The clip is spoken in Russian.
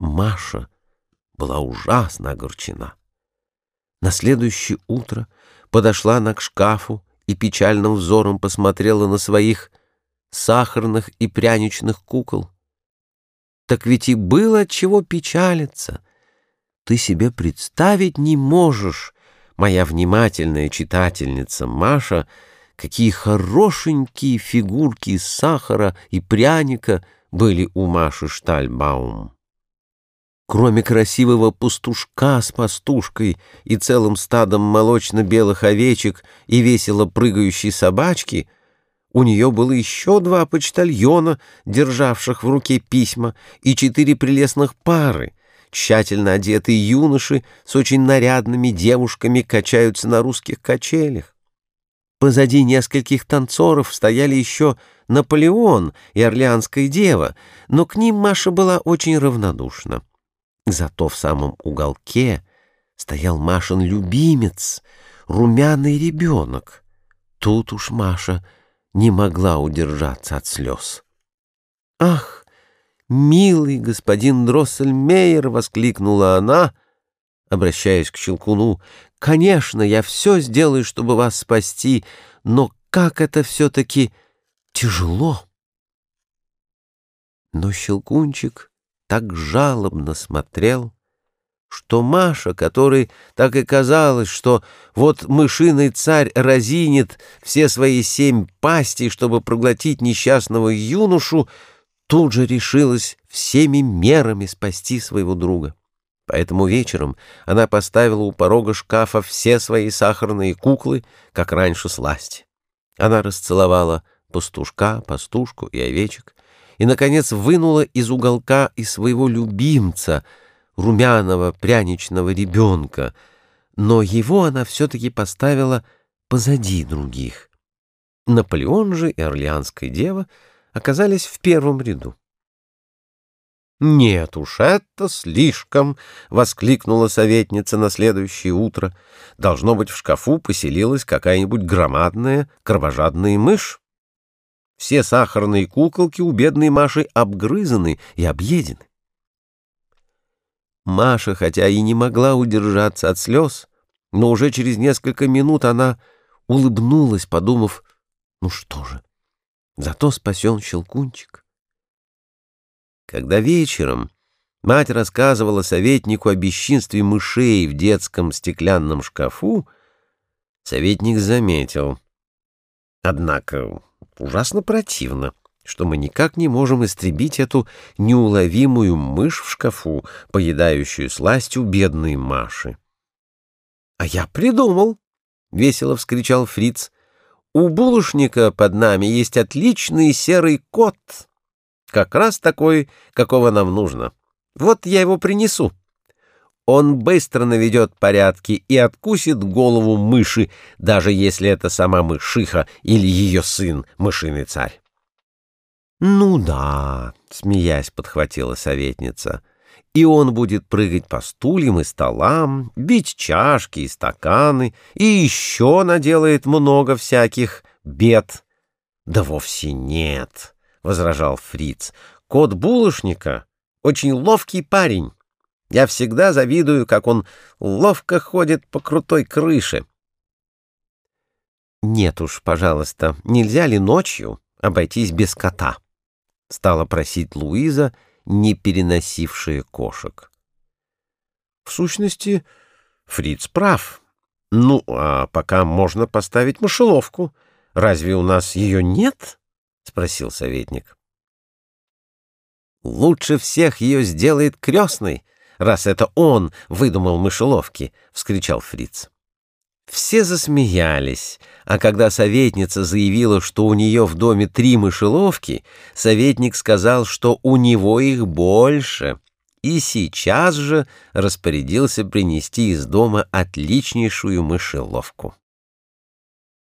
Маша была ужасно огорчена. На следующее утро подошла она к шкафу и печальным взором посмотрела на своих сахарных и пряничных кукол. Так ведь и было чего печалиться. Ты себе представить не можешь, моя внимательная читательница Маша, какие хорошенькие фигурки из сахара и пряника были у Маши Штальбаум. Кроме красивого пастушка с пастушкой и целым стадом молочно-белых овечек и весело прыгающей собачки, у нее было еще два почтальона, державших в руке письма, и четыре прелестных пары. Тщательно одетые юноши с очень нарядными девушками качаются на русских качелях. Позади нескольких танцоров стояли еще Наполеон и Орлеанская дева, но к ним Маша была очень равнодушна. Зато в самом уголке стоял Машин любимец, румяный ребенок. Тут уж Маша не могла удержаться от слез. «Ах, милый господин Дроссельмейер!» — воскликнула она, обращаясь к Щелкуну. «Конечно, я все сделаю, чтобы вас спасти, но как это все-таки тяжело!» Но Щелкунчик так жалобно смотрел, что Маша, которой так и казалось, что вот мышиный царь разинет все свои семь пастей, чтобы проглотить несчастного юношу, тут же решилась всеми мерами спасти своего друга. Поэтому вечером она поставила у порога шкафа все свои сахарные куклы, как раньше сласти. Она расцеловала пастушка, пастушку и овечек, и, наконец, вынула из уголка и своего любимца, румяного пряничного ребенка, но его она все-таки поставила позади других. Наполеон же и Орлеанская дева оказались в первом ряду. «Нет уж, это слишком!» — воскликнула советница на следующее утро. «Должно быть, в шкафу поселилась какая-нибудь громадная кровожадная мышь. Все сахарные куколки у бедной Маши обгрызаны и объедены. Маша, хотя и не могла удержаться от слез, но уже через несколько минут она улыбнулась, подумав, ну что же, зато спасен Щелкунчик. Когда вечером мать рассказывала советнику о бесчинстве мышей в детском стеклянном шкафу, советник заметил. Однако ужасно противно, что мы никак не можем истребить эту неуловимую мышь в шкафу, поедающую сластью бедной Маши. — А я придумал! — весело вскричал Фриц. — У булочника под нами есть отличный серый кот. Как раз такой, какого нам нужно. Вот я его принесу. Он быстро наведет порядки и откусит голову мыши, даже если это сама мышиха или ее сын, мышиный царь. «Ну да», — смеясь подхватила советница, «и он будет прыгать по стульям и столам, бить чашки и стаканы, и еще наделает много всяких бед». «Да вовсе нет», — возражал Фриц. «Кот булочника — очень ловкий парень». Я всегда завидую, как он ловко ходит по крутой крыше. «Нет уж, пожалуйста, нельзя ли ночью обойтись без кота?» — стала просить Луиза, не переносившая кошек. В сущности, Фриц прав. Ну, а пока можно поставить мышеловку. Разве у нас ее нет? — спросил советник. Лучше всех ее сделает крестный, раз это он выдумал мышеловки!» — вскричал Фриц. Все засмеялись, а когда советница заявила, что у нее в доме три мышеловки, советник сказал, что у него их больше, и сейчас же распорядился принести из дома отличнейшую мышеловку.